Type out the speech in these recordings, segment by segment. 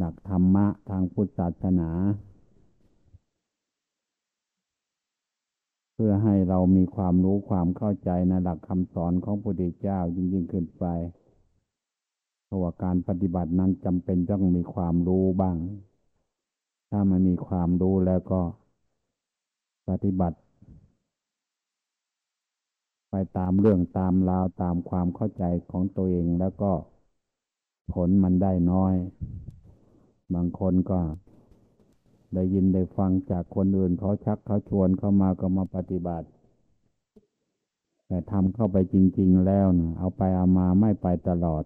หลักธรรมะทางพุทธศาสนา เพื่อให้เรามีความรู้ความเข้าใจในหลักคำสอนของพระพุทธเจ้ายิ่งยิ่งขึ้นไปเพราะว่าการปฏิบัตินั้นจำเป็นต้องมีความรู้บ้าง ถ้ามันมีความรู้แล้วก็ปฏิบัติ ไปตามเรื่องตามราวตามความเข้าใจของตัวเองแล้วก็ผลมันได้น้อย บางคนก็ ได้ยินได้ฟังจากคนอื่นเขาชักเขาชวนเข้ามาก็มาปฏิบัติ แต่ทำเข้าไปจริง ๆ แล้วนะเอาไปเอามาไม่ไปตลอด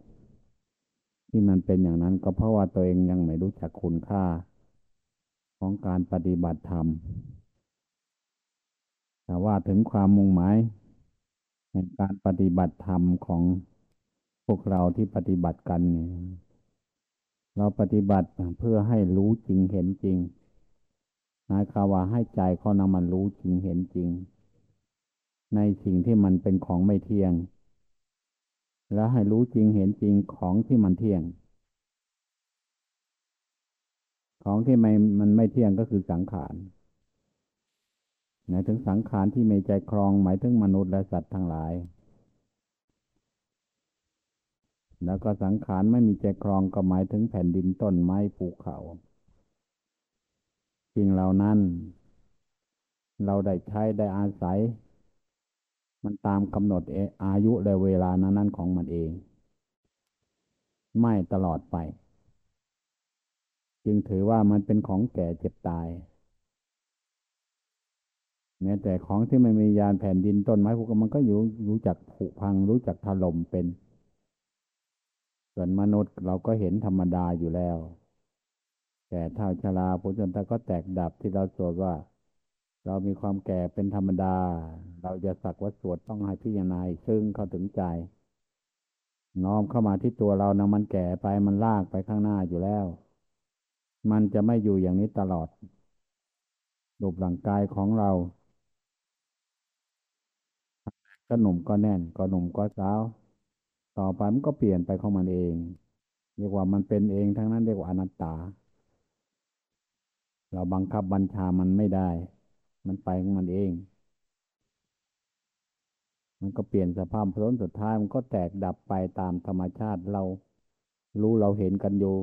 ที่มันเป็นอย่างนั้นก็เพราะว่าตัวเองยังไม่รู้จักคุณค่า ของการปฏิบัติธรรมแต่ว่าถึงความมุ่งหมายในการปฏิบัติธรรมของพวกเราที่ปฏิบัติกันเนี่ย เราปฏิบัติเพื่อให้รู้จริงเห็นจริงหมายความว่าให้ใจเขานำมันรู้จริงเห็นจริง ในสิ่งที่มันเป็นของไม่เที่ยง แล้วให้รู้จริงเห็นจริงของที่มันเที่ยง ของที่ไม่มันไม่เที่ยงก็คือสังขารหมายถึงสังขารที่ไม่ใจครองหมายถึงมนุษย์และสัตว์ทั้งหลาย แล้วก็สังขารไม่มีใจครองก็หมายถึงแผ่นดินต้นไม้ภูเขาสิ่งเหล่านั้น เราได้ใช้ได้อาศัย มันตามกำหนดอายุและเวลานั้นของมันเอง ไม่ตลอดไป จึงถือว่ามันเป็นของแก่เจ็บตายแม้แต่ของที่ไม่มียานแผ่นดินต้นไม้พวกมันก็อยู่รู้จักผุพังรู้จักถล่มเป็น ส่วนมนุษย์เราก็เห็นธรรมดาอยู่แล้ว แต่เท่าชราพุทธนตก็แตกดับที่เราสวดว่า เรามีความแก่เป็นธรรมดา เราจะสักว่าสวดต้องให้พิจารณาซึ่งเข้าถึงใจ น้อมเข้ามาที่ตัวเรานะมันแก่ไปมันลากไปข้างหน้าอยู่แล้ว มันจะไม่อยู่อย่างนี้ตลอดรูปร่างกายของเราก็หนุ่มก็แน่นก็หนุ่มก็สาว ต่อไปมันก็เปลี่ยนไปของมันเอง เรียกว่ามันเป็นเองทั้งนั้นเรียกว่าอนัตตา เราบังคับบัญชามันไม่ได้ มันไปของมันเอง มันก็เปลี่ยนสภาพพ้นสุดท้ายมันก็แตกดับไปตามธรรมชาติเรา รู้เราเห็นกันอยู่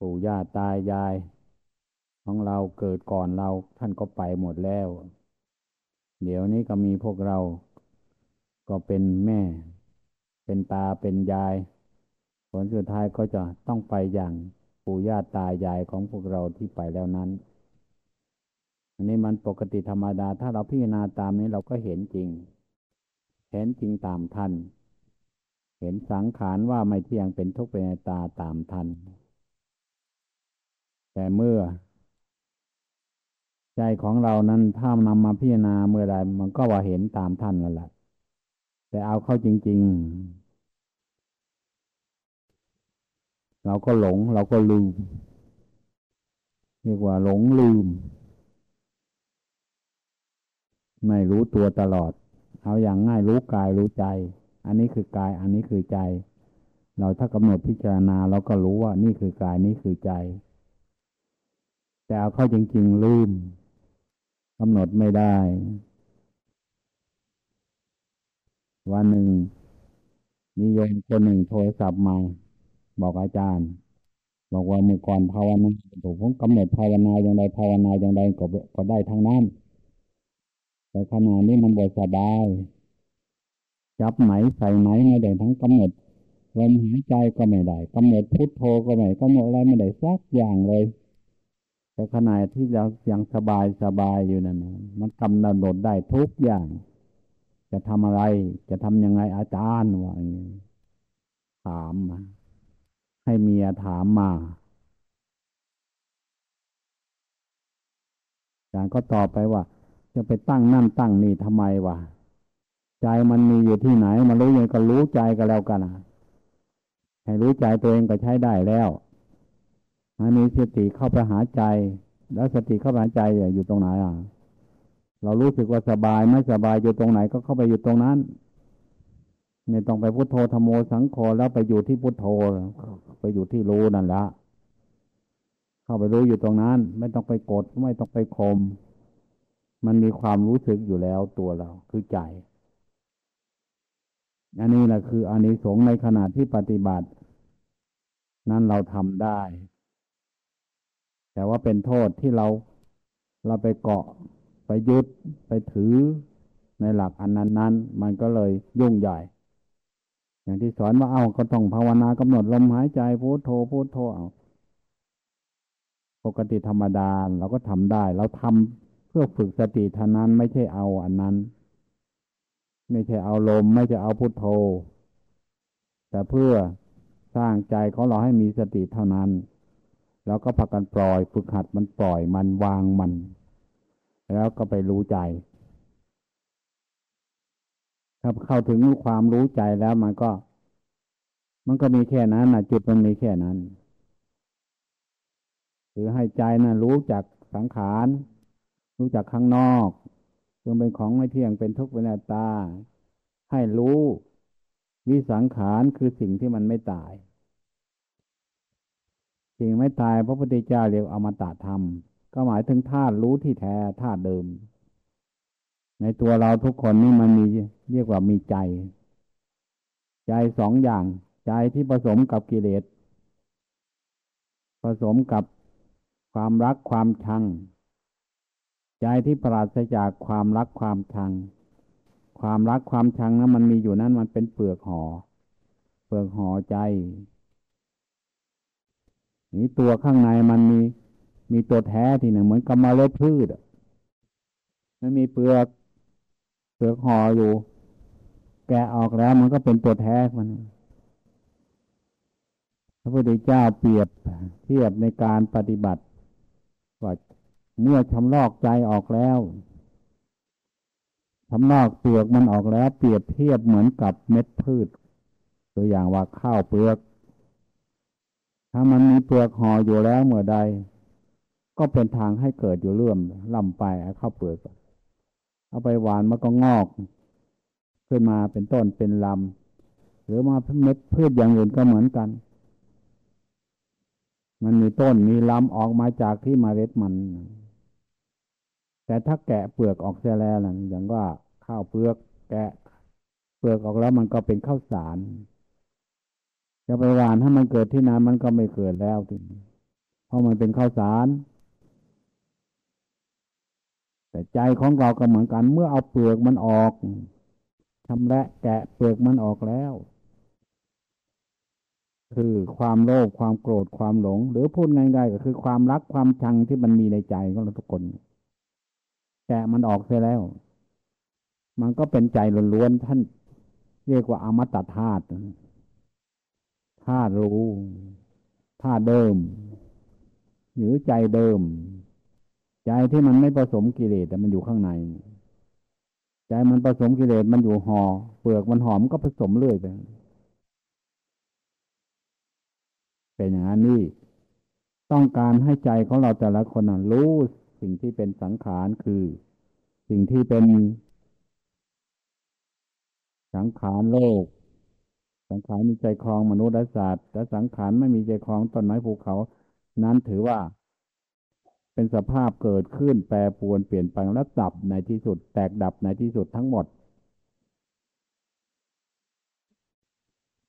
ปู่ย่าตายาย ของเราเกิดก่อนเราท่านก็ไปหมดแล้ว เดี๋ยวนี้ก็มีพวกเรา ก็เป็นแม่ เป็นตาเป็นยาย ผลสุดท้ายก็จะต้องไปอย่างปู่ย่าตายายของพวกเราที่ไปแล้วนั้น อันนี้มันปกติธรรมดา ถ้าเราพิจารณาตามนี้เราก็เห็นจริง เห็นจริงตามท่านเห็นสังขารว่าไม่เที่ยงเป็นทุกข์เป็นตาตามท่านแต่เมื่อ ใจของเรานั้นถ้านำมาพิจารณาเมื่อใดมันก็ว่าเห็นตามท่านนั่นแหละ แต่เอาเข้าจริง ๆ เราก็หลง เราก็ลืม เรียกว่าหลงลืม ไม่รู้ตัวตลอด เอาอย่างง่ายรู้กายรู้ใจ อันนี้คือกาย อันนี้คือใจ เราถ้ากำหนดพิจารณาเราก็รู้ว่านี่คือกายนี่คือใจ แต่เอาเข้าจริง ๆ ลืมกำหนดไม่ได้ วันหนึ่งมีโยมคนหนึ่งโทรศัพท์มา บอกอาจารย์ บอกว่าเมื่อก่อนภาวนาถูกผมกำหนดภาวนาอย่างไรภาวนาอย่างไรก็ก็ได้ทั้งนั้น แต่ขณะนี้มันบ่สบายจับไหนใส่ไหนไม่ได้ทั้งกำหนดลมหายใจก็ไม่ได้กำหนดพุทโธก็ไม่กำหนดอะไรไม่ได้สักอย่างเลยแต่ขณะที่เรายังสบายสบายอยู่นั่นมันกำหนดได้ทุกอย่าง จะทำอะไร จะทำยังไงอาจารย์ว่าอย่างนี้ถามมาให้เมียถามมาอาจารย์ก็ตอบไปว่า จะไปตั้งนั่นตั้งนี่ทำไมวะใจมันมีอยู่ที่ไหน มันรู้ยังก็รู้ใจก็แล้วกันให้รู้ใจตัวเองก็ใช้ได้แล้วให้มีสติเข้าไปหาใจ แล้วสติเข้าไปหาใจอยู่ตรงไหนอะ เรารู้สึกว่าสบายไม่สบายอยู่ตรงไหนก็เข้าไปอยู่ตรงนั้นไม่ต้องไปพุโทโธธโมสังโฆแล้วไปอยู่ที่พุโทโธไปอยู่ที่รู้นั่นละเข้าไปรู้อยู่ตรงนั้น ไม่ต้องไปกดไม่ต้องไปคม มันมีความรู้สึกอยู่แล้วตัวเราคือใจอันนี้แหละคืออานิสงส์ในขณะที่ปฏิบัติ นั้นเราทำได้ แต่ว่าเป็นโทษที่เราเราไปเกาะ ยึดไปถือในหลักอันนั้นนั้นมันก็เลยยุ่งใหญ่ อย่างที่สอนว่าเอาก็ต้องภาวนากำหนดลมหายใจพุโทโธพุโทโธเอาปกติธรรมดาเราก็ทำได้ เราทำเพื่อฝึกสติเท่านั้นไม่ใช่เอาอันนั้น ไม่ใช่เอาลม ไม่ใช่เอาพุโทโธ แต่เพื่อสร้างใจของเราให้มีสติเท่านั้น แล้วก็พักกันปล่อย ฝึกหัดมันปล่อยมันวางมัน แล้วก็ไปรู้ใจ ถ้าเข้าถึงความรู้ใจแล้วมันก็ มันก็มีแค่นั้นนะจุดมันมีแค่นั้นคือให้ใจนะ่ะรู้จักสังขาร รู้จักข้างนอกซึ่งเป็นของไม่เที่ยงเป็นทุกข์เป็นอนัตตา ให้รู้วิสังขารคือสิ่งที่มันไม่ตาย สิ่งไม่ตายพระพุทธเจ้าเรียกอมตะธรรม ก็หมายถึงธาตุรู้ที่แท้ธาตุเดิม ในตัวเราทุกคนนี่มันมีเรียกว่ามีใจ ใจสองอย่าง ใจที่ผสมกับกิเลสผสมกับความรักความชัง ใจที่ปราศจากความรักความชัง ความรักความชังนั้นมันมีอยู่นั้นมันเป็นเปลือกหอ่อเปลือกห่อใจนี่ตัวข้างในมันมี มีตัวแท้ที่หนึ่งเหมือนกับเล็ดพืชมันมีเปลือกเปลือกห่ออยู่ แกะออกแล้วมันก็เป็นตัวแท้มันพระพุทธเจ้าเปรียบเทียบในการปฏิบัติว่าเมื่อชำลอกใจออกแล้วชำลอกเปลือกมันออกแล้ว เปรียบเทียบเหมือนกับเม็ดพืช ตัวอย่างว่าข้าวเปลือก ถ้ามันมีเปลือกห่ออยู่แล้วเมื่อใด ก็เป็นทางให้เกิดอยู่เรื่อมลำไปข้าวเปลือกเอาไปหวานมันก็งอก ขึ้นมาเป็นต้นเป็นลำหรือมาเม็ดพืชอย่างอื่นก็เหมือนกัน มันมีต้นมีลำออกมาจากที่มาเล็ดมัน แต่ถ้าแกะเปลือกออกเสียแล้วนะอย่างว่าข้าวเปลือก แกะ เปลือกออกแล้วมันก็เป็นข้าวสารจะไปหวานถ้ามันเกิดที่นั้นมันก็ไม่เกิดแล้วทีเพราะมันเป็นข้าวสาร แต่ใจของเราก็เหมือนกัน เมื่อเอาเปลือกมันออกชำระแกะเปลือกมันออกแล้ว คือความโลภความโกรธความหลง หรือพูดง่ายๆก็คือความรักความชังที่มันมีในใจของเราทุกคน แกะมันออกเสียแล้ว มันก็เป็นใจล้วนๆท่าน เรียกว่าอมตะธาตุธาตุรู้ธาตุเดิม หรือใจเดิม ใจที่มันไม่ผสมกิเลสแต่มันอยู่ข้างใน ใจมันผสมกิเลสมันอยู่หอ่อเปลือกมันหอมก็ผสมเรื่อยไปเป็นอย่างนั้นนี่ต้องการให้ใจของเราแต่ละคนรู้สิ่งที่เป็นสังขารคือ สิ่งที่เป็น สังขารโลก สังขารมีใจคลองมนุษย์และสัตว์แต่สังขารไม่มีใจคลองต้นไม้ภูเขา นั้นถือว่า เป็นสภาพเกิดขึ้นแปรปรวนเปลี่ยนแปลงและดับในที่สุด แตกดับในที่สุดทั้งหมด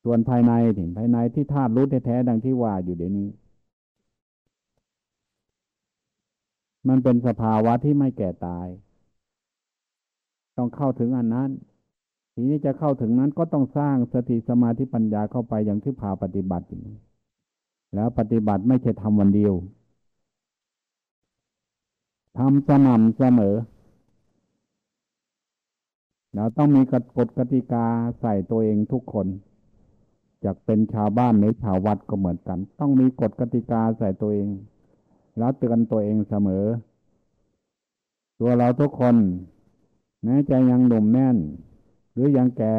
ส่วนภายในถึงภายในที่ธาตุรู้แท้ๆดังที่ว่าอยู่เดี๋ยวนี้ มันเป็นสภาวะที่ไม่แก่ตาย ต้องเข้าถึงอันนั้น ทีนี้จะเข้าถึงนั้นก็ต้องสร้างสติสมาธิปัญญาเข้าไปอย่างที่พาปฏิบัติอย่างนี้แล้วปฏิบัติไม่ใช่ทำวันเดียว ทำสม่ำเสมอ เราต้องมีกฎกติกาใส่ตัวเองทุกคนจะเป็นชาวบ้านหรือชาววัดก็เหมือนกัน ต้องมีกฎกติกาใส่ตัวเอง แล้วเตือนตัวเองเสมอ ตัวเราทุกคน แม้จะยังหนุ่มแน่น หรือยังแก่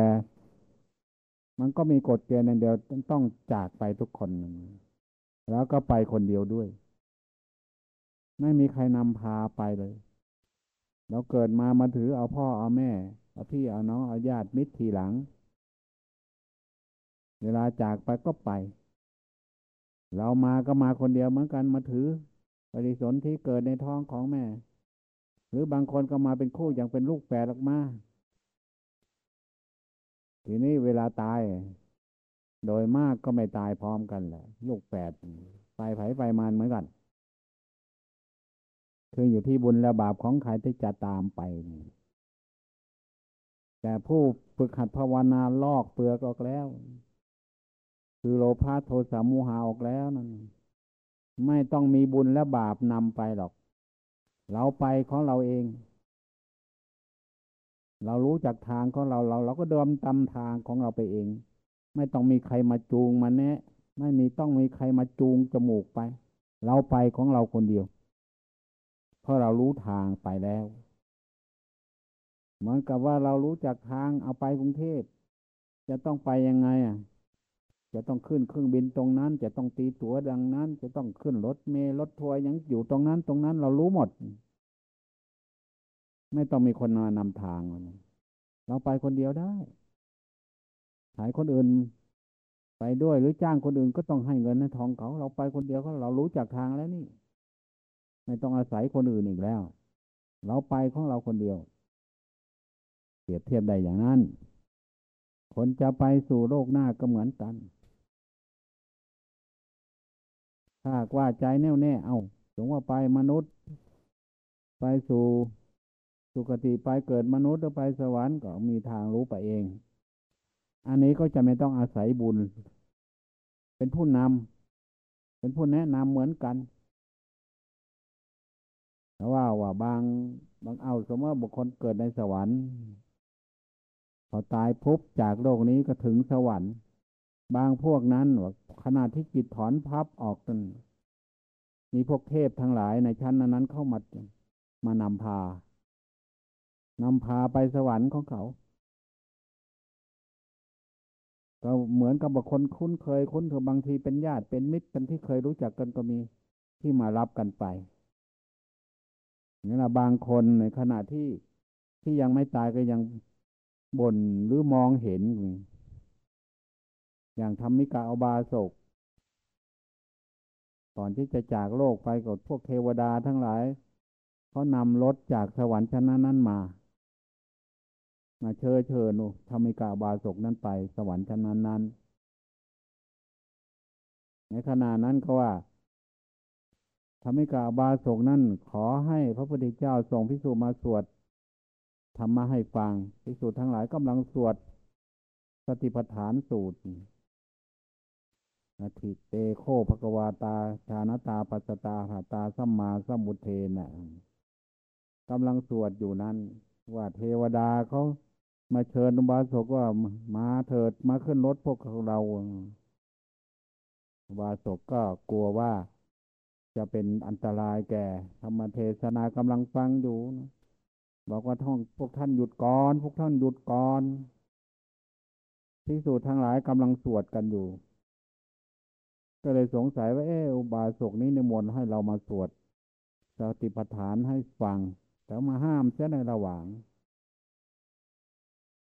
มันก็มีกฎเกณฑ์ในเดียวต้องจากไปทุกคน แล้วก็ไปคนเดียวด้วย ไม่มีใครนำพาไปเลยเราเกิดมามาถือเอาพ่อเอาแม่เอาพี่เอาน้องเอาญาติมิตรทีหลัง เวลาจากไปก็ไป เรามาก็มาคนเดียวเหมือนกันมาถือ ปฏิสนธิเกิดในท้องของแม่ หรือบางคนก็มาเป็นคู่อย่างเป็นลูกแฝดออกมาทีนี้เวลาตาย โดยมากก็ไม่ตายพร้อมกันแหละ ลูกแฝดไปไผไปมานเหมือนกัน คืออยู่ที่บุญและบาปของใครที่จะตามไป แต่ผู้ฝึกหัดภาวนาลอกเปลือกออกแล้ว คือโลภะโทสะโมหะออกแล้วนั่นไม่ต้องมีบุญและบาปนำไปหรอก เราไปของเราเอง เรารู้จักทางของเราเรา เราก็เดินตามทางของเราไปเอง ไม่ต้องมีใครมาจูงมาแนะ ไม่มีต้องมีใครมาจูงจมูกไป เราไปของเราคนเดียว เพราะเรารู้ทางไปแล้ว เหมือนกับว่าเรารู้จักทางเอาไปกรุงเทพ จะต้องไปยังไงอะ จะต้องขึ้นเครื่องบินตรงนั้น จะต้องตีตั๋วดังนั้น จะต้องขึ้นรถเมล์รถทัวร์ยังอยู่ตรงนั้น ตรงนั้นเรารู้หมด ไม่ต้องมีคนมานำทางเราไปคนเดียวได้หายคนอื่นไปด้วยหรือจ้างคนอื่นก็ต้องให้เงินให้ทองเขา เราไปคนเดียวก็เรารู้จักทางแล้วนี่ ไม่ต้องอาศัยคนอื่นอีกแล้ว เราไปของเราคนเดียว เปรียบเทียบได้อย่างนั้น คนจะไปสู่โลกหน้าก็เหมือนกัน ถ้าว่าใจแน่วแน่เอาสมว่าไปมนุษย์ ไปสู่สุคติไปเกิดมนุษย์หรือไปสวรรค์ก็มีทางรู้ไปเอง อันนี้ก็จะไม่ต้องอาศัยบุญ เป็นผู้นำเป็นผู้แนะนำเหมือนกัน แต่ว่าว่าบางบางเอาสมมติว่าบุคคลเกิดในสวรรค์พอตายปุ๊บจากโลกนี้ก็ถึงสวรรค์ บางพวกนั้นขณะที่จิตถอนพับออกนั้นมีพวกเทพทั้งหลายในชั้นนั้นเข้ามามานำพานำพาไปสวรรค์ของเขา ก็เหมือนกับบุคคลคุ้นเคยคุ้นเคยบางทีเป็นญาติเป็นมิตรเป็นที่เคยรู้จักกันก็มีที่มารับกันไป นี่แหละบางคนในขณะที่ที่ยังไม่ตายก็ยังบ่นหรือมองเห็น อย่างธรรมิกาอบาศกก่อนที่จะจากโลกไปกับพวกเทวดาทั้งหลายเขานำรถจากสวรรค์ชั้นนั้นมา มาเชิญเชิญนุธรรมิกาบาศกนั้นไป สวรรค์ชั้นนั้นนั้นในขณะนั้นก็ว่า ธรรมิกาบาศกนั้นขอให้พระพุทธเจ้าส่งพิสูจมาสวดธรรมาให้ฟังพิสูจทั้งหลายกำลังสวด สติปัฏฐานสูตรอธิเตโคภควาตา ชานตาปัสตาหาตาสัมมาสัมมุเทนะกำลังสวดอยู่นั้น ว่าเทวดาเขามาเชิญอุบาสกว่ามาเถิดมาขึ้นรถพวกเราอุบาสกก็กลัวว่า จะเป็นอันตรายแก่ธรรมเทศนากำลังฟังอยู่นะบอกว่าท่องพวกท่านหยุดก่อน พวกท่านหยุดก่อนที่สุดทั้งหลายกำลังสวดกันอยู่ ก็เลยสงสัยว่าเอออุบาสกนี้ในมนให้เรามาสวดสติปัฏฐานให้ฟัง แต่มาห้ามเสียในระหว่าง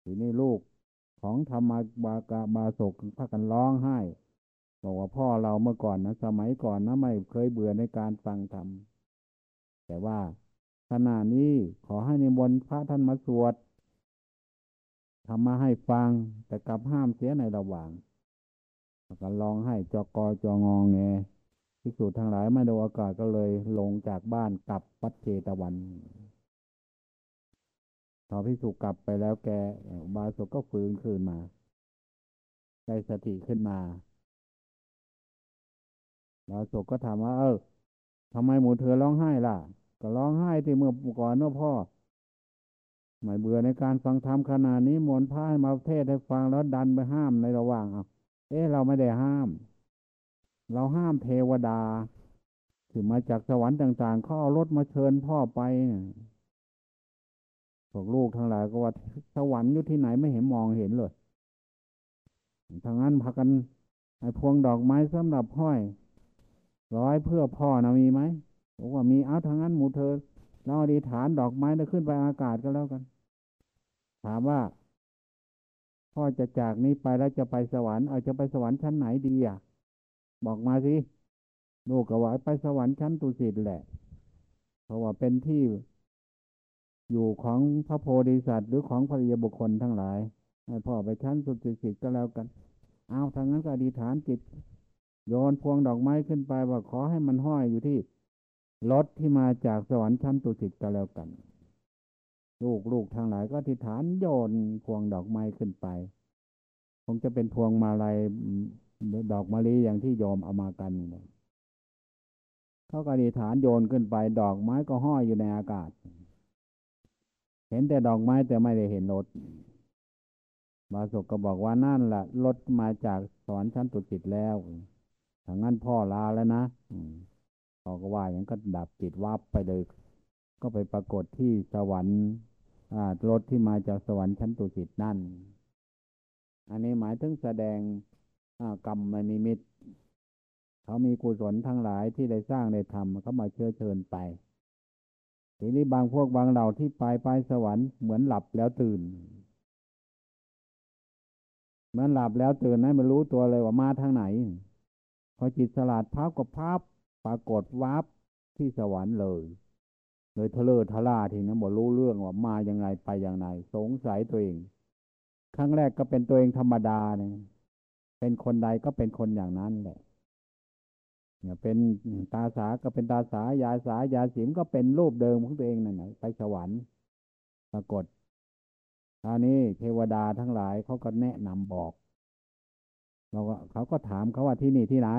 ทีนี้ลูกของธรรมบากาบาศกพากันร้องไห้ บอกว่าพ่อเราเมื่อก่อนนะสมัยก่อนนะไม่เคยเบื่อในการฟังธรรมแต่ว่าขณะนี้ขอให้ในมนพระท่านมาสวดทำมาให้ฟัง แต่กลับห้ามเสียในระหว่างก็ร้องให้จอกอจองงแงพิสูจน์ทางหลายไม่ดูอากาศก็เลยลงจากบ้านกลับปัจเจตวันพอพิสูจกลับไปแล้วแกบาสุก็ฟื้นคืนมา ได้สติขึ้นมา บาสุก็ถามว่า เออทำไมหมูเธอร้องไห้ล่ะ ก็ร้องไห้ที่เมื่อก่อนว่าพ่อไม่เบื่อในการฟังธรรมขนาดนี้มนพระให้มาเทศให้ฟังแล้วดันไปห้ามในระหว่างเอาเอ๊ะเราไม่ได้ห้าม เราห้ามเทวดาที่มาจากสวรรค์ต่างๆเขาเอารถมาเชิญพ่อไปพวกลูกทั้งหลายก็ว่าสวรรค์อยู่ที่ไหนไม่เห็นมองเห็นเลยทางนั้นพากันไอ้พวงดอกไม้สำหรับห้อย ร้อยเพื่อพ่อนะมีไหมบอกว่ามีเอาทางนั้นหมู่เธอเราอธิษฐานดอกไม้จะขึ้นไปอากาศก็แล้วกัน ถามว่า พ่อจะจากนี้ไปแล้วจะไปสวรรค์เอาจะไปสวรรค์ชั้นไหนดีอะ บอกมาสิลูกก็ว่าไปสวรรค์ชั้นตุสิตแหละ เพราะว่าเป็นที่อยู่ของพระโพธิสัตว์หรือของพระยบุคคลทั้งหลายให้พ่อไปชั้นสุติสิตก็แล้วกัน เอาทางนั้นก็อธิษฐานจิต โยนพวงดอกไม้ขึ้นไปว่าขอให้มันห้อยอยู่ที่รถที่มาจากสวรรค์ชั้นตุสิตก็แล้วกัน ลูกลูกทางหลายก็อธิฐานโยนพวงดอกไม้ขึ้นไป คงจะเป็นพวงมาลัยดอกมะลิอย่างที่โยมเอามากันเขาก็อธิฐานโยนขึ้นไป ดอกไม้ก็ห้อยอยู่ในอากาศ เห็นแต่ดอกไม้แต่ไม่ได้เห็นรถบาสุกก็บอกว่านั่นแหละรถมาจากสวรรค์ชั้นตุจิตแล้ว ทางั้นพ่อลาแล้วนะพ่อก็ว่าอย่างก็ดับจิตวับไปเลย ก็ไปปรากฏที่สวรรค์รถที่มาจากสวรรค์ชั้นตุจิตนั่น อันนี้หมายถึงแสดงกรรมนิมิต เขามีกุศลทั้งหลายที่ได้สร้างได้ทำเขามาเชื้อเชิญไป ทีนี้บางพวกบางเหล่าที่ไปไปสวรรค์เหมือนหลับแล้วตื่น เหมือนหลับแล้วตื่นนั้นไม่รู้ตัวเลยว่ามาทางไหน พอจิตสลัดพับกับพับปรากฏวับที่สวรรค์เลยเลยทะเลทะล่าทีนั้นบอกรู้เรื่องว่ามาอยังไงไปอย่างไรสงสัยตัวเอง ครั้งแรกก็เป็นตัวเองธรรมดาเนี่ยเป็นคนใดก็เป็นคนอย่างนั้นแหละเนี่ยเป็นตาสาก็เป็นตาสายาสายาสิมก็เป็นรูปเดิมของตัวเองนั่นแหละไปสวรรค์ ปรากฏคราวนี้เทวดาทั้งหลายเขาก็แนะนำบอก เราก็เขาก็ถามเขาว่าที่นี่ที่ไหน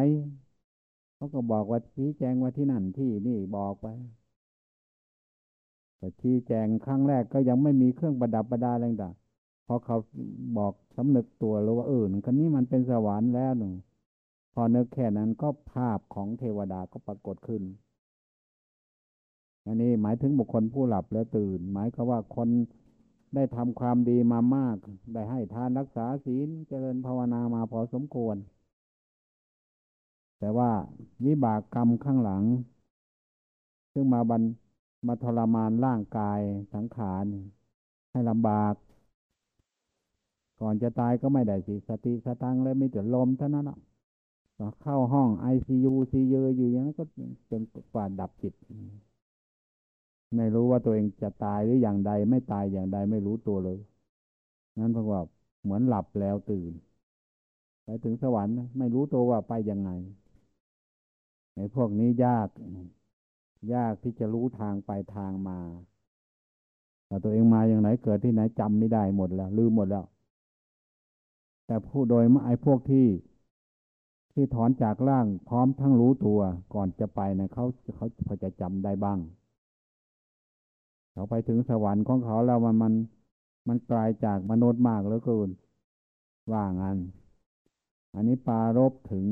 เขาก็บอกว่าชี้แจงว่าที่นั่นที่นี่บอกไปแต่ชี้แจงครั้งแรกก็ยังไม่มีเครื่องประดับประดาอะไรต่างพอเขาบอกสำนึกตัวแล้วว่าเออคนนี้มันเป็นสวรรค์แล้วหนึ่งพอนึกแค่นั้นก็ภาพของเทวดาก็ปรากฏขึ้นอันนี้หมายถึงบุคคลผู้หลับแล้วตื่น หมายก็ว่าคน ได้ทำความดีมามาก ได้ให้ทานรักษาศีลเจริญภาวนามาพอสมควร แต่ว่าวิบากกรรมข้างหลัง ซึ่งมาบันมาทรมานร่างกายสังขาร ให้ลำบาก ก่อนจะตายก็ไม่ได้สิสติสตังเลยไม่จะลมเท่านั้นเข้าห้องไอซียูซีเยอยู่อย่างนั้นก็จนกว่าดับจิต ไม่รู้ว่าตัวเองจะตายหรืออย่างใด ไม่ตายอย่างใดไม่รู้ตัวเลย นั้นเพราะว่าเหมือนหลับแล้วตื่น ไปถึงสวรรค์ไม่รู้ตัวว่าไปยังไงในพวกนี้ยาก ยากที่จะรู้ทางไปทางมาแต่ตัวเองมาอย่างไหนเกิดที่ไหนจำไม่ได้หมดแล้ว ลืมหมดแล้ว แต่ผู้โดยไอ้พวกที่ที่ถอนจากร่างพร้อมทั้งรู้ตัวก่อนจะไปนะเขาเขาพอจะจำได้บ้าง เขาไปถึงสวรรค์ของเขาแล้วมันมันมันไกลาจากมนุษย์มากเหลือเกินว่างันอันนี้ปารบถึง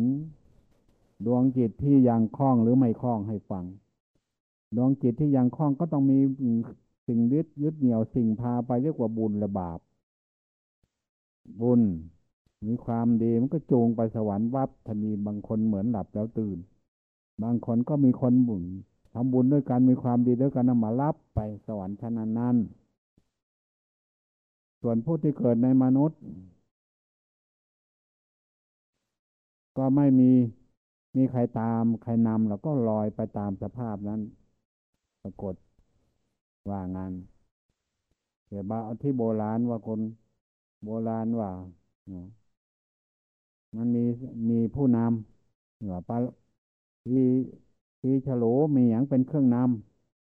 ดวงจิตที่ยังคล้องหรือไม่คล้องให้ฟัง ดวงจิตที่ยังคล้องก็ต้องมีสิ่งยึดยึดเหนี่ยวสิ่งพาไปเรียกว่าบุญและบาป บุญมีความดีมันก็จูงไปสวรรค์วับถ้ามีบางคนเหมือนหลับแล้วตื่น บางคนก็มีคนบุญ ทำบุญด้วยกันมีความดีด้วยกันนำมารับไปสวรรค์ชั้นนั้น ส่วนผู้ที่เกิดในมนุษย์ ก็ไม่มีมีใครตามใครนำแล้วก็ลอยไปตามสภาพนั้น ปรากฏว่างานเกี่ยวกับที่โบราณว่าคนโบราณว่า มันมีมีผู้นำหรือปลาที ทีฉลูมีอย่างเป็นเครื่องน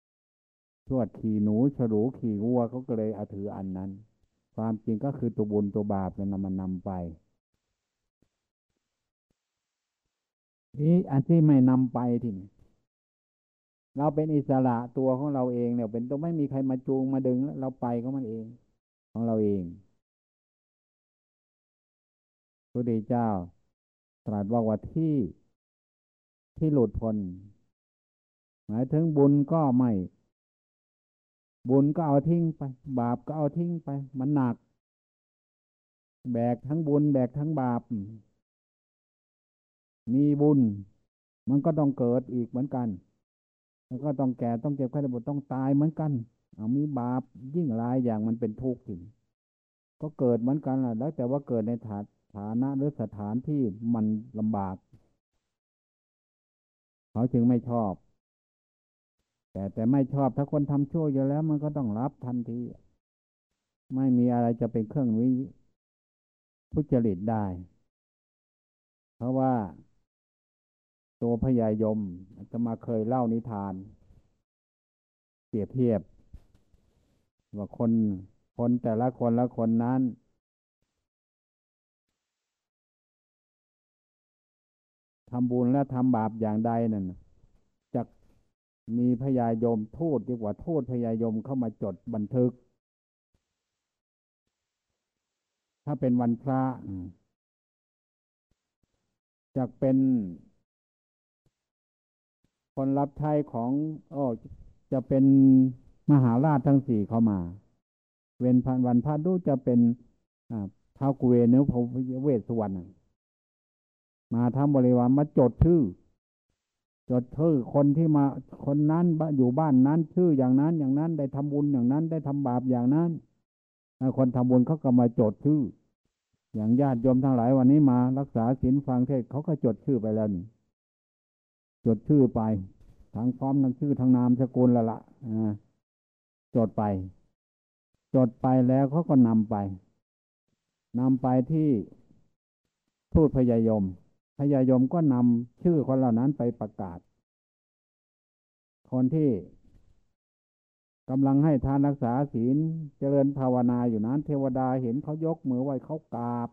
ำชวดขี่หนูฉลูขี่วัวเขาก็เลยอาถืออันนั้น ความจริงก็คือตัวบุญตัวบาปเนี่ยนำมันนำไปนี่อันที่ไม่นำไปที่เราเป็นอิสระตัวของเราเองเนี่ย เป็นตัวไม่มีใครมาจูงมาดึงเราไปของมันเอง ของเราเองพระพุทธเจ้า ตรัสว่าว่าที่ที่หลุดพ้น หมายถึงบุญก็ไม่ บุญก็เอาทิ้งไป บาปก็เอาทิ้งไป มันหนัก แบกทั้งบุญ แบกทั้งบาป มีบุญ มันก็ต้องเกิดอีกเหมือนกัน แล้วก็ต้องแก่ต้องเจ็บไข้ได้ป่วต้องตายเหมือนกัน เอามีบาปยิ่งร้ายอย่างมันเป็นทุกข์ถึงก็เกิดเหมือนกันแหละแล้วแต่ว่าเกิดในฐานฐานะหรือสถานที่มันลำบาก เขาจึงไม่ชอบ แต่แต่ไม่ชอบถ้าคนทำชั่วอยู่แล้ว มันก็ต้องรับทันที ไม่มีอะไรจะเป็นเครื่องวิทุจริตได้ เพราะว่า ตัวพญายมจะมาเคยเล่านิทาน เปรียบเทียบ ว่าคนคนแต่ละคนละคนนั้น ทำบุญและทำบาปอย่างใดนั่น มีพญายมทูตดีกว่าทูตพญายมเข้ามาจดบันทึก ถ้าเป็นวันพระจะเป็นคนรับใช้ของโอ้จะเป็นมหาราชทั้งสี่เข้ามา เวนพันวันพระดูจะเป็นท้าวกุเวนุพระเวสสุวรรณมาทำบริวารมาจดชื่อ จดชื่อคนที่มาคนนั้นอยู่บ้านนั้น ชื่ออย่างนั้นอย่างนั้นได้ทำบุญอย่างนั้นได้ทำบาปอย่างนั้นคนทำบุญเขาก็มาจดชื่อ อย่างญาติโยมทั้งหลายวันนี้มา รักษาศีลฟังเทศเขาก็จดชื่อไปแล้วนี่จดชื่อไปทั้งพร้อมทั้งชื่อทั้งนามสกุลละละจดไปจดไปแล้วเขาก็นำไปนำไปที่ทูตพยายม ยายมก็นำชื่อคนเหล่านั้นไปประกาศ คนที่กำลังให้ทานรักษาศีลเจริญภาวนาอยู่นั้น เทวดาเห็นเขายกมือไหว้เขากราบ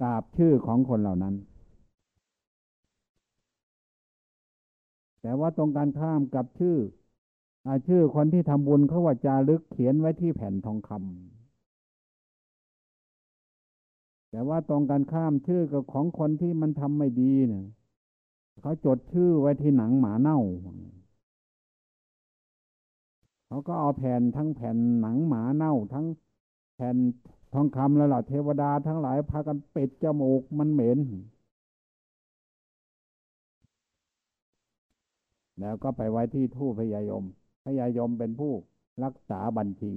กราบชื่อของคนเหล่านั้น แต่ว่าตรงการข้ามกับชื่ออชื่อคนที่ทำบุญเขาว่าจารึกเขียนไว้ที่แผ่นทองคำ แต่ว่าตรงการข้ามชื่อกับของคนที่มันทำไม่ดีเนี่ยเขาจดชื่อไว้ที่หนังหมาเน่า เขาก็เอาแผ่นทั้งแผ่นหนังหมาเน่า ทั้งแผ่นทองคำแล้วล่ะเทวดาทั้งหลายพากันปิดจมูกมันเหม็น แล้วก็ไปไว้ที่ทูตพยายม พยายมเป็นผู้รักษาบัญชี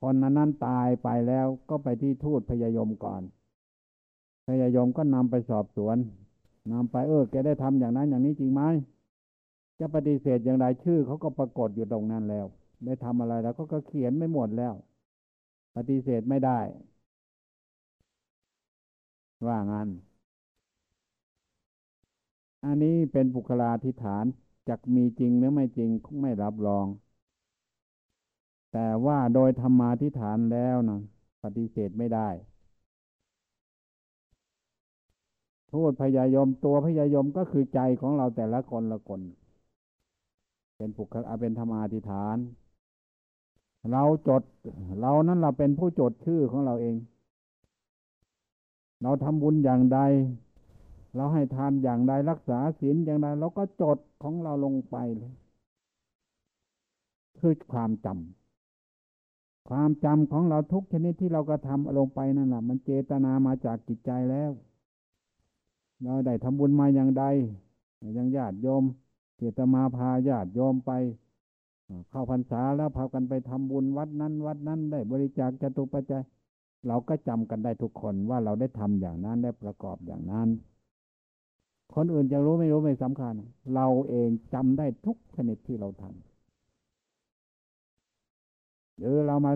คนนั้นนั้นตายไปแล้วก็ไปที่ทูตพยายมก่อน พยายมก็นำไปสอบสวนนำไปเออแกได้ทำอย่างนั้นอย่างนี้จริงไหมจะปฏิเสธอย่างไรชื่อเขาก็ปรากฏอยู่ตรงนั้นแล้ว ได้ทำอะไรแล้วก็เขียนไม่หมดแล้ว ปฏิเสธไม่ได้ ว่างั้นอันนี้เป็นบุคลาธิฐานจักมีจริงหรือไม่จริงไม่รับรอง แต่ว่าโดยธรรมาธิฐานแล้วนะปฏิเสธไม่ได้ทูตพยายมตัวพยายมก็คือใจของเราแต่ละคนละคน เป็นปุคลาเป็นธรรมาธิฐาน เราจด เรานั้นเราเป็นผู้จดชื่อของเราเอง เราทำบุญอย่างใด เราให้ทานอย่างใดรักษาศีลอย่างใดเราก็จดของเราลงไปเลยคือความจำ ความจำของเราทุกชนิดที่เราก็ทำลงไปนั่นแหละมันเจตนามาจากจิตใจแล้ว เราได้ทำบุญมาอย่างใดอย่างญาติโยม เจตมาพาญาติโยมไปเข้าพรรษาแล้วพากันไปทำบุญวัดนั้น วัดนั้นได้บริจาคจตุปัจจัย เราก็จำกันได้ทุกคนว่าเราได้ทำอย่างนั้นได้ประกอบอย่างนั้น คนอื่นจะรู้ไม่รู้ไม่สำคัญ เราเองจำได้ทุกชนิดที่เราทำ หรือเรามา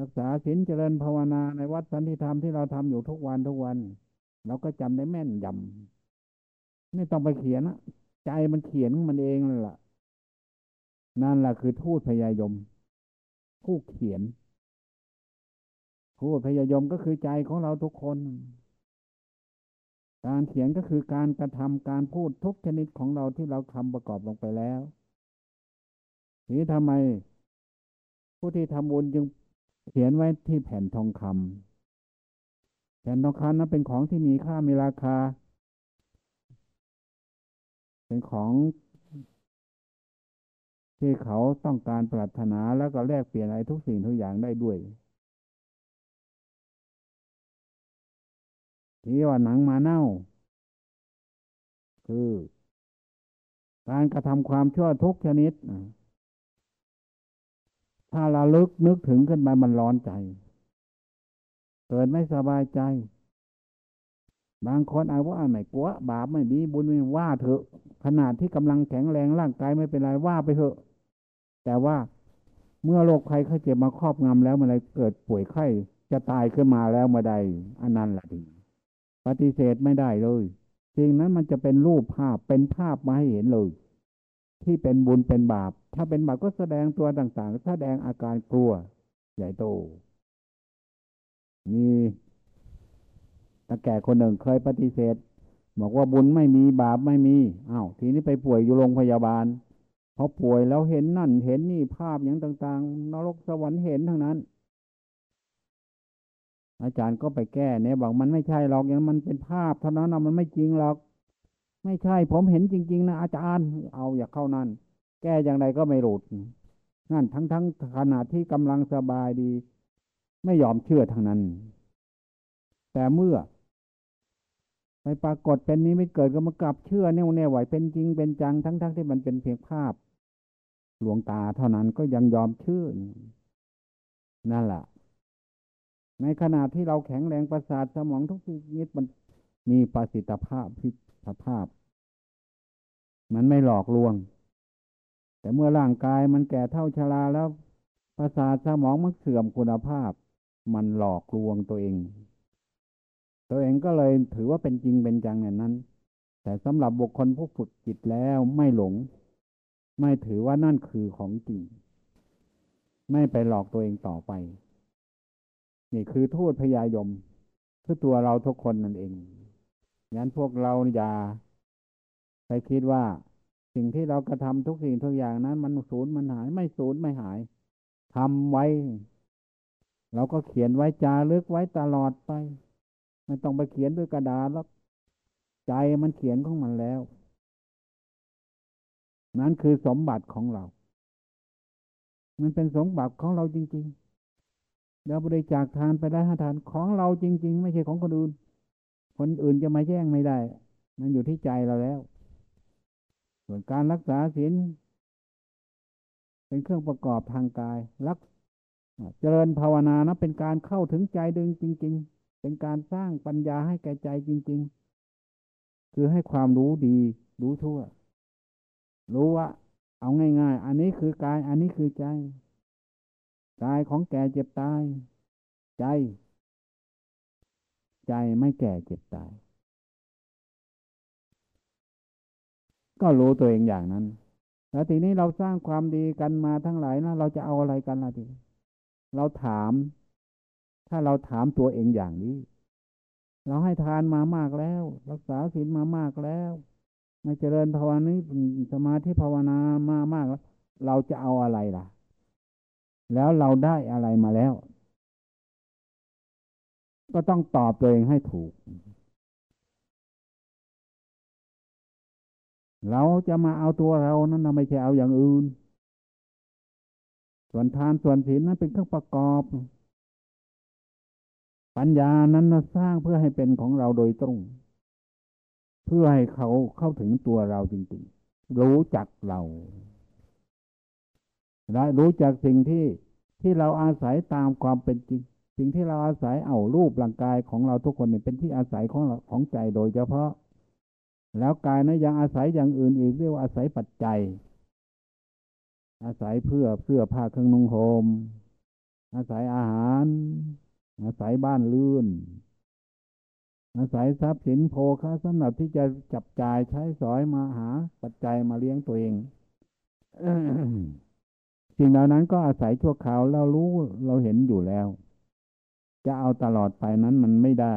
รักษาศีลเจริญภาวนาในวัดสันติธรรมที่เราทำอยู่ทุกวันทุกวัน เราก็จำได้แม่นยำไม่ต้องไปเขียนนะใจมันเขียนมันเองเลยล่ะนั่นแหละคือทูตพยายม ผู้เขียนทูตพยายมก็คือใจของเราทุกคน การเขียนก็คือการกระทำการพูดทุกชนิดของเราที่เราทำประกอบลงไปแล้วนี้ทำไม ผู้ที่ทำบุญจึงเขียนไว้ที่แผ่นทองคำแผ่นทองคำนั้นเป็นของที่มีค่ามีราคา เป็นของ ที่เขาต้องการปรารถนาแล้วก็แลกเปลี่ยนอะไรทุกสิ่งทุกอย่างได้ด้วยที่ว่าหนังมาเน่า คือ การกระทำความชั่วทุกชนิด ถ้าเราลึกนึกถึงขึ้นมามันร้อนใจ เกิดไม่สบายใจ บางคนเอาว่าไม่กลัวบาปไม่มีบุญไม่ว่าเถอะ ขนาดที่กำลังแข็งแรงร่างกายไม่เป็นไรว่าไปเถอะ แต่ว่าเมื่อโรคภัยไข้เจ็บมาครอบงำแล้วเมื่อไรเกิดป่วยไข้จะตายขึ้นมาแล้วเมื่อใดอันนั้นแหละทีปฏิเสธไม่ได้เลยสิ่งนั้นมันจะเป็นรูปภาพเป็นภาพมาให้เห็นเลย ที่เป็นบุญเป็นบาป ถ้าเป็นบาปก็แสดงตัวต่างๆ แสดงอาการกลัว ใหญ่โต มีตาแก่คนหนึ่งเคยปฏิเสธ บอกว่าบุญไม่มีบาปไม่มีอา้าวทีนี้ไปป่วยอยู่โรงพยาบาลพอป่วยแล้วเห็นนั่นเห็นนี่ภาพอย่างต่าง ๆ นรกสวรรค์เห็นทั้งนั้น อาจารย์ก็ไปแก้เนี่ยบอกมันไม่ใช่หรอกอย่างมันเป็นภาพเท่านั้นนะมันไม่จริงหรอก ไม่ใช่ ผมเห็นจริง ๆ นะอาจารย์ เอาอย่าเข้านั่น แก้อย่างไรก็ไม่หลุดนั่นทั้งทั้งขณะที่กำลังสบายดี ไม่ยอมเชื่อทางนั้น แต่เมื่อไปปรากฏเป็นนี้ไม่เกิดก็มากลับเชื่อแน่วแน่ไหวเป็นจริงเป็นจังทั้งทั้งที่มันเป็นเพียงภาพ หลวงตาเท่านั้นก็ยังยอมเชื่อนั่นแหละในขณะที่เราแข็งแรงประสาทสมองทุกชนิดมันมีประสิทธิภาพพิ สภาพ มันไม่หลอกลวง แต่เมื่อร่างกายมันแก่เท่าชราแล้ว ประสาทสมองมันเสื่อมคุณภาพ มันหลอกลวงตัวเอง ตัวเองก็เลยถือว่าเป็นจริงเป็นจังอย่างนั้น แต่สำหรับบุคคลผู้ฝึกจิตแล้วไม่หลง ไม่ถือว่านั่นคือของจริง ไม่ไปหลอกตัวเองต่อไป นี่คือทูตพยายมคือตัวเราทุกคนนั่นเอง งั้นพวกเราอย่าไปคิดว่า สิ่งที่เรากระทำทุกสิ่งทุกอย่างนั้น มันสูญมันหายไม่สูญไม่หายทำไว้ เราก็เขียนไว้จารึกไว้ตลอดไปไม่ต้องไปเขียนด้วยกระดาษแล้วใจมันเขียนของมันแล้ว นั่นคือสมบัติของเรา มันเป็นสมบัติของเราจริงๆเราบริจาคทานไปได้ห้าทานของเราจริง ๆ ไม่ใช่ของคนอื่น คนอื่นจะมาแย่งไม่ได้ มันอยู่ที่ใจเราแล้ว ส่วนการรักษาศีลเป็นเครื่องประกอบทางกาย รัก เจริญภาวนานะเป็นการเข้าถึงใจดึงจริง ๆ เป็นการสร้างปัญญาให้แก่ใจจริง ๆ คือให้ความรู้ดี รู้ทั่ว รู้ว่า เอาง่าย ๆ อันนี้คือกาย อันนี้คือใจกายของแก่เจ็บตาย ใจ ใจไม่แก่เจ็บตาย ก็รู้ตัวเองอย่างนั้น แล้วทีนี้เราสร้างความดีกันมาทั้งหลายนะเราจะเอาอะไรกันล่ะทีเราถาม ถ้าเราถามตัวเองอย่างนี้ เราให้ทานมามากแล้ว รักษาศีลมามากแล้วไม่เจริญภาวนาสมาธิภาวนามามากแล้ว เราจะเอาอะไรล่ะ แล้วเราได้อะไรมาแล้ว ก็ต้องตอบตัวเองให้ถูก เราจะมาเอาตัวเรานั้นเราไม่ใช่เอาอย่างอื่น ส่วนทานส่วนศีลนั้นเป็นเครื่องประกอบ ปัญญานั้นสร้างเพื่อให้เป็นของเราโดยตรง เพื่อให้เขาเข้าถึงตัวเราจริงๆ รู้จักเรา และรู้จักสิ่งที่ที่เราอาศัยตามความเป็นจริง สิ่งที่เราอาศัยเอารูปร่างกายของเราทุกคนเนี่ยเป็นที่อาศัยของเราของใจโดยเฉพาะ แล้วกายนะยังอาศัยอย่างอื่นอีกเรียกว่าอาศัยปัจจัย อาศัยเพื่อเสื้อผ้าเครื่องนุ่งห่มอาศัยอาหาร อาศัยบ้านลื่นอาศัยทรัพย์สินโภคาสำหรับที่จะจับจ่ายใช้สอยมาหา ปัจจัยมาเลี้ยงตัวเองสิ่งเหล่านั้นก็อาศัยชั่วคราวเรารู้เราเห็นอยู่แล้ว จะเอาตลอดไปนั้นมันไม่ได้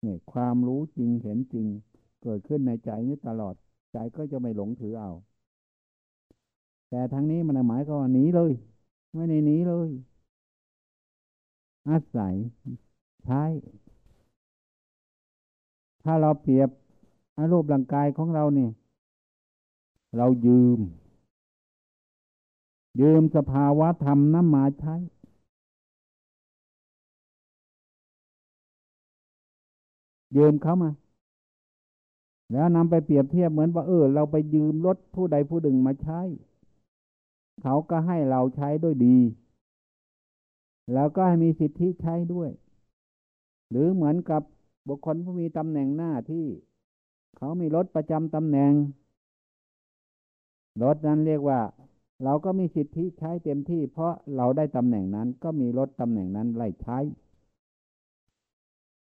เนี่ยความรู้จริงเห็นจริง เกิดขึ้นในใจนี้ตลอด ใจก็จะไม่หลงถือเอา แต่ทั้งนี้มันหมายก็หนีเลย ไม่ได้หนีเลย อาศัยใช้ถ้าเราเปรียบรูปร่างกายของเราเนี่ย เรายืม ยืมสภาวะธรรมน้ำมาใช้ ยืมเขามา แล้วนำไปเปรียบเทียบเหมือนว่าเออ เราไปยืมรถผู้ใดผู้หนึ่งมาใช้ เขาก็ให้เราใช้ด้วยดี แล้วก็ให้มีสิทธิใช้ด้วย หรือเหมือนกับบุคคลผู้มีตำแหน่งหน้าที่ เขามีรถประจำตำแหน่งรถนั้นเรียกว่า เราก็มีสิทธิใช้เต็มที่ เพราะเราได้ตำแหน่งนั้น ก็มีรถตำแหน่งนั้นไล่ใช้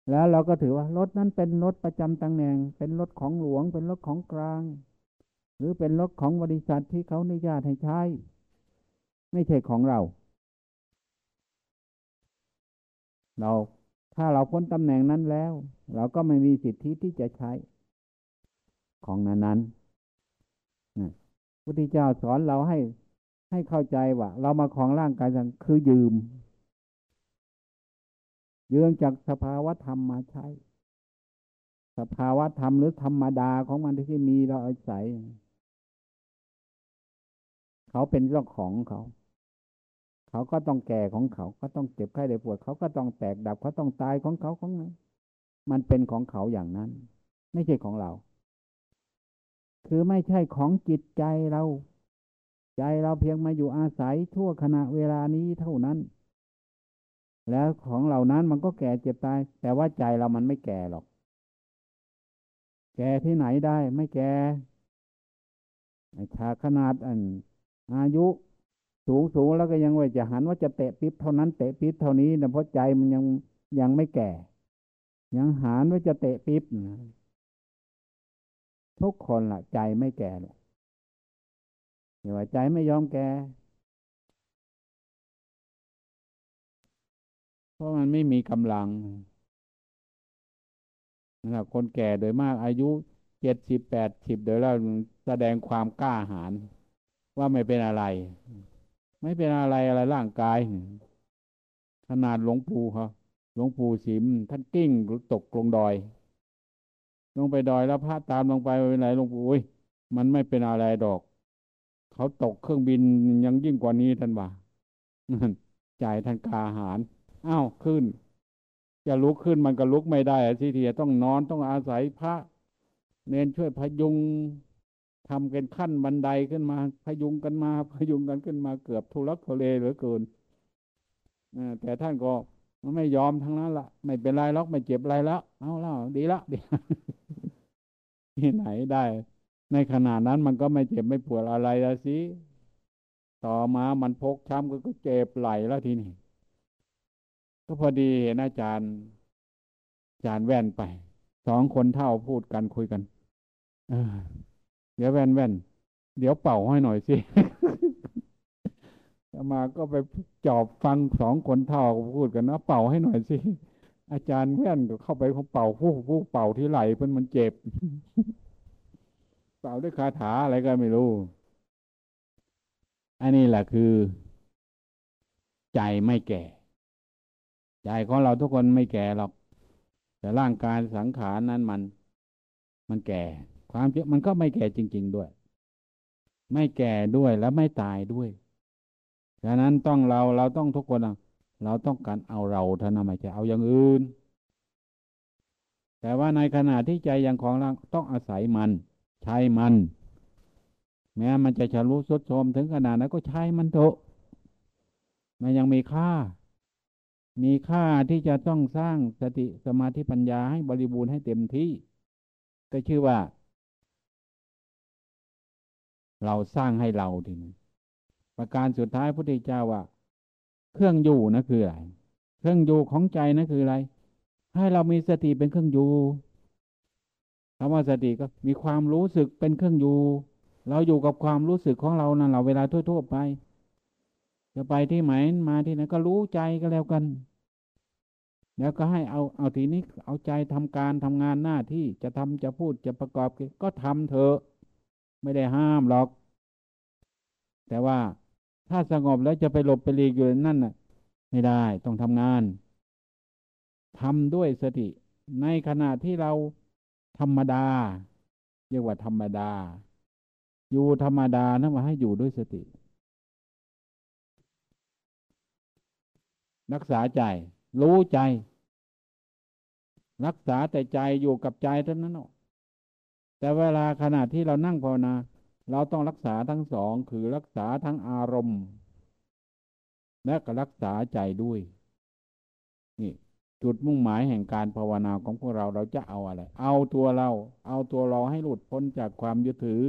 แล้วเราก็ถือว่ารถนั้นเป็นรถประจำตำแหน่ง เป็นรถของหลวง เป็นรถของกลาง หรือเป็นรถของบริษัทที่เขาอนุญาตให้ใช้ ไม่ใช่ของเรา เราถ้าเราพ้นตำแหน่งนั้นแล้ว เราก็ไม่มีสิทธิที่จะใช้ ของนั้นนั้นพุทธเจ้าสอนเราให้ให้เข้าใจว่า เรามาของร่างกายสังคือยืม ยืมจากสภาวธรรมมาใช้ สภาวธรรมหรือธรรมดาของมันที่มีเราอาศัย เขาเป็นเจ้าของเขา เขาก็ต้องแก่ของเขา ก็ต้องเจ็บไข้ได้ปวด เขาก็ต้องแตกดับ เขาต้องตายของเขาของนั้นมันเป็นของเขาอย่างนั้น ไม่ใช่ของเรา คือไม่ใช่ของจิตใจเรา ใจเราเพียงมาอยู่อาศัยทั่วขณะเวลานี้เท่านั้น แล้วของเหล่านั้นมันก็แก่เจ็บตาย แต่ว่าใจเรามันไม่แก่หรอก แก่ที่ไหนได้ไม่แก่ชาขนาดอันอายุสูงสูงแล้วก็ยังว่าจะหันว่าจะเตะปิ๊บเท่านั้นเตะปิ๊บเท่านี้นะเพราะใจมันยังยังไม่แก่ ยังหันว่าจะเตะปิ๊บนะทุกคนละใจไม่แก่เนี่ยเดี๋ยวใจไม่ยอมแก่ เพราะมันไม่มีกำลังนะคนแก่โดยมากอายุเจ็ดสิบแปดสิบโดยแล้วแสดงความกล้าหาญว่าไม่เป็นอะไร ไม่เป็นอะไรอะไรร่างกาย ขนาดหลวงปู่เขาหลวงปู่สิมท่านกิ้งตกลงดอย ลงไปดอยแล้วพระตามลงไปไปไหนลงปู่อุ้ยมันไม่เป็นอะไรดอก เขาตกเครื่องบินยังยิ่งกว่านี้ท่านว่าจ่ายท่านกาหาร อ้าวขึ้น จะลุกขึ้นมันก็ลุกไม่ได้ทีเดียต้องนอนต้องอาศัยพระ เนนช่วยพยุงทำเป็นขั้นบันไดขึ้นมา พยุงกันมา พยุงกันขึ้นมาเกือบทุลักทุเลเหลือเกินแต่ท่านก็ไม่ยอมทั้งนั้นละไม่เป็นไรหรอกไม่เจ็บอะไรแล้วเอาแล้วดีละดีที่ไหนได้ ในขณะนั้นมันก็ไม่เจ็บไม่ปวดอะไรละสิต่อมามันพกช้ำก็เจ็บไหลแล้วทีนี้ ก็พอดีเห็นอาจารย์ อาจารย์แว่นไป สองคนเท่าพูดกันคุยกันเออเดี๋ยวแว่นแว่น เดี๋ยวเป่าให้หน่อยสิมาก็ไปจอบฟังสองคนเท่าพูดกันนะเป่าให้หน่อยสิอาจารย์แว่นก็เข้าไปเขาเป่าผู้ผู้เป่าที่ไหลเพื่อนมันเจ็บ เป่าด้วยคาถาอะไรก็ไม่รู้ อันนี้แหละคือ ใจไม่แก่ ใจของเราทุกคนไม่แก่หรอก แต่ร่างกายสังขารนั้นมัน มันแก่ ความจริงมันก็ไม่แก่จริง ๆด้วย ไม่แก่ด้วยแล้วไม่ตายด้วยฉะนั้นต้องเราเราต้องทุกคนเราต้องการเอาเราเท่านั้นไม่ใช่เอาอย่างอื่น แต่ว่าในขณะที่ใจยังของเราต้องอาศัยมัน ใช้มัน แม้มันจะชะลุสุดโทมถึงขนาดนั้นก็ใช้มันเถอะมันยังมีค่า มีค่าที่จะต้องสร้างสติสมาธิปัญญาให้บริบูรณ์ให้เต็มที่ ก็ชื่อว่า เราสร้างให้เราทีนี้ประการสุดท้ายพุทธเจ้าว่า เครื่องอยู่นะคืออะไรเครื่องอยู่ของใจนะคืออะไร ให้เรามีสติเป็นเครื่องอยู่คำว่าสติก็มีความรู้สึกเป็นเครื่องอยู่ เราอยู่กับความรู้สึกของเรานั่นเราเวลาทั่วๆไป จะไปที่ไหนมาที่ไหนก็รู้ใจก็แล้วกัน แล้วก็ให้เอาเอาทีนี้เอาใจทำการทำงานหน้าที่จะทำจะพูดจะประกอบก็ทำเถอะ ไม่ได้ห้ามหรอก แต่ว่าถ้าสงบแล้วจะไปหลบไปหลีกอยู่นั่นน่ะ ไม่ได้ต้องทำงานทำด้วยสติ ในขณะที่เราธรรมดา เรียกว่าธรรมดา อยู่ธรรมดานะมาให้อยู่ด้วยสติ รักษาใจ รู้ใจ รักษาแต่ใจอยู่กับใจเท่านั้นเนาะแต่เวลาขณะที่เรานั่งภาวนา เราต้องรักษาทั้งสองคือรักษาทั้งอารมณ์ และก็รักษาใจด้วยนี่จุดมุ่งหมายแห่งการภาวนาของพวกเราเราจะเอาอะไร เอาตัวเรา เอาตัวเราให้หลุดพ้นจากความยึดถือ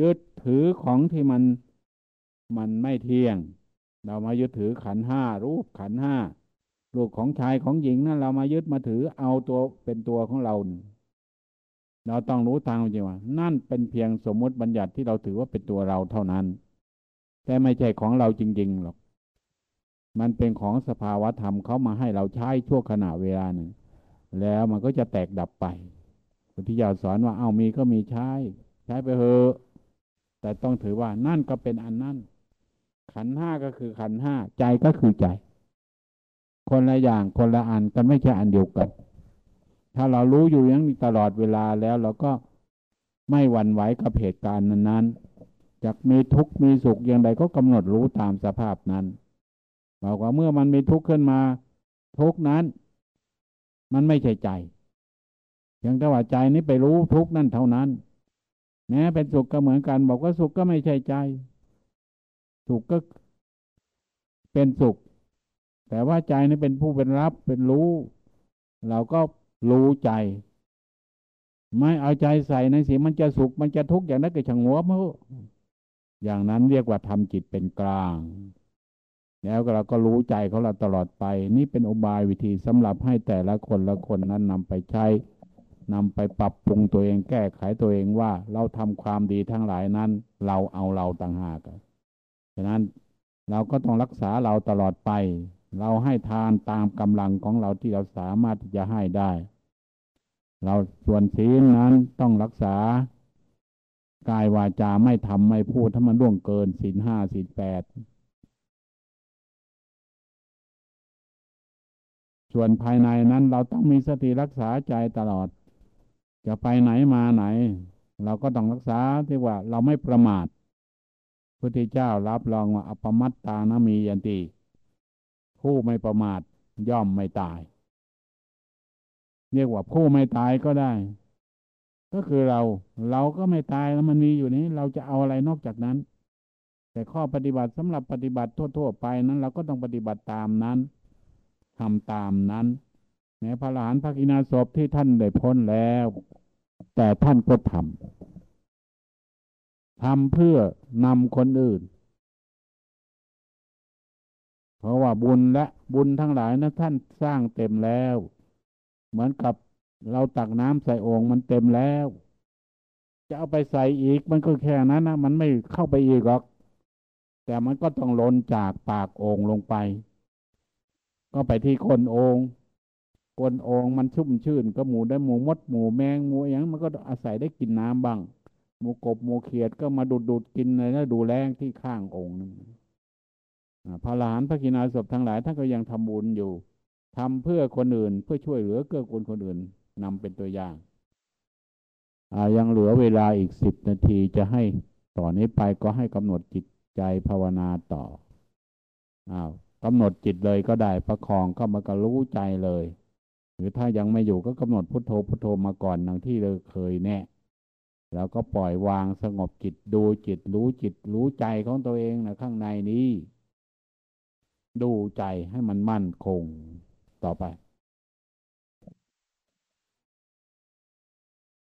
ยึดถือของที่มันมันไม่เที่ยง เรามายึดถือขันห้ารูปขันห้าลูกของชายของหญิงนั่นเรามายึดมาถือเอาตัวเป็นตัวของเรา เราต้องรู้ทางจริงว่า นั่นเป็นเพียงสมมติบัญญัติที่เราถือว่าเป็นตัวเราเท่านั้น แต่ไม่ใช่ของเราจริงๆหรอก มันเป็นของสภาวะธรรมเขามาให้เราใช้ชั่วขณะเวลาหนึ่ง แล้วมันก็จะแตกดับไปพุทธิยาสอนว่าเอามีก็มีใช้ ใช้ไปเถอะแต่ต้องถือว่านั่นก็เป็นอันนั่น ขันห้าก็คือขันห้าใจก็คือใจ คนละอย่างคนละอันกันไม่ใช่อันเดียวกัน ถ้าเรารู้อยู่อย่างนี้ตลอดเวลาแล้วเราก็ไม่หวั่นไหวกับเหตุการณ์นั้นๆจากมีทุกข์มีสุขอย่างใดก็กำหนดรู้ตามสภาพนั้นบอกว่าเมื่อมันมีทุกข์ขึ้นมา ทุกข์นั้น มันไม่ใช่ใจอย่างแต่ว่าใจนี้ไปรู้ทุกข์นั่นเท่านั้นแม้เป็นสุขก็เหมือนกัน บอกว่าสุขก็ไม่ใช่ใจ สุขก็เป็นสุข แต่ว่าใจนี่เป็นผู้เป็นรับเป็นรู้ เราก็รู้ใจ ไม่เอาใจใส่ในสิ่งมันจะสุขมันจะทุกข์อย่างนั้นก็ช่างหัวมืออย่างนั้นเรียกว่าทำจิตเป็นกลาง แล้วเราก็รู้ใจของเราตลอดไป นี่เป็นอุบายวิธีสำหรับให้แต่ละคนละคนนั้นนำไปใช้นำไปปรับปรุงตัวเองแก้ไขตัวเองว่าเราทำความดีทั้งหลายนั้น เราเอาเราต่างหาก ฉะนั้นเราก็ต้องรักษาเราตลอดไป เราให้ทานตามกำลังของเราที่เราสามารถที่จะให้ได้ เราส่วนศีลนั้นต้องรักษากายวาจาไม่ทำไม่พูดถ้ามันล่วงเกินศีลห้าศีลแปดส่วนภายในนั้นเราต้องมีสติรักษาใจตลอด จะไปไหนมาไหน เราก็ต้องรักษาที่ว่าเราไม่ประมาท พุทธเจ้ารับรองว่าอปมัตตานมียันติผู้ไม่ประมาทย่อมไม่ตาย เรียกว่าผู้ไม่ตายก็ได้ ก็คือเราเราก็ไม่ตายแล้วมันมีอยู่นี้ เราจะเอาอะไรนอกจากนั้น แต่ข้อปฏิบัติสำหรับปฏิบัติทั่วๆไปนั้น เราก็ต้องปฏิบัติตามนั้นทำตามนั้นแม้พระหลานพระกินาศพที่ท่านได้พ้นแล้ว แต่ท่านก็ทำ ทำเพื่อนำคนอื่น เพราะว่าบุญและบุญทั้งหลายนะท่านสร้างเต็มแล้ว เหมือนกับเราตักน้ำใส่โอ่งมันเต็มแล้ว จะเอาไปใส่อีกมันก็แค่นั้นนะมันไม่เข้าไปอีกหรอก แต่มันก็ต้องล้นจากปากโอ่งลงไป ก็ไปที่คนโอ่งคนโอ่งมันชุ่มชื่น ก็หมูได้หมูมดหมูแมงหมูอย่างมันก็อาศัยได้กินน้ำบ้าง หมูกบหมูเขียดก็มาดูดดูดกินเลยแล้วดูแรงที่ข้างองค์นึงพระหลานพระกินาศพทั้งหลายท่านก็ยังทำบุญอยู่ทำเพื่อคนอื่นเพื่อช่วยเหลือเกื้อกูลคนอื่นนำเป็นตัวอย่างยังเหลือเวลาอีกสิบนาทีจะให้ต่อนนี้ไปก็ให้กำหนดจิตใจภาวนาต่ออ้าวกำหนดจิตเลยก็ได้ประคองก็มาก็รู้ใจเลย หรือถ้ายังไม่อยู่ก็กำหนดพุทโธพุทโธมาก่อนดังที่เราเคยแน่ แล้วก็ปล่อยวางสงบจิตดูจิตรู้จิตรู้ใจของตัวเองนะข้างในนี้ ดูใจให้มันมั่นคงต่อไป